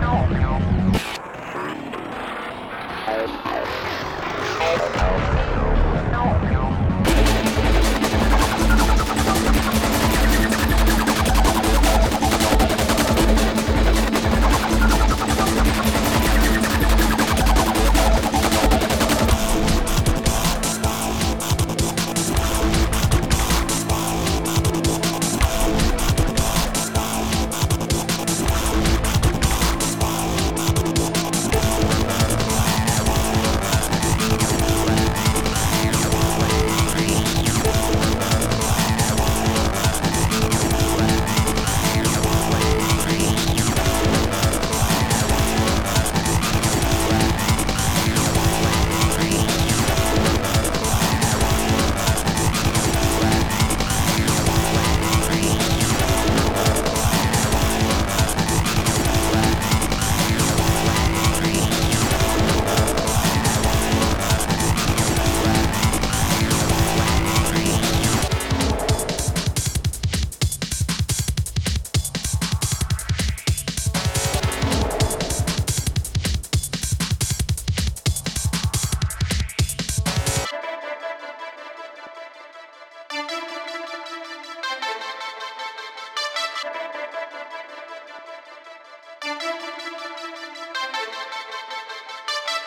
No, no, no.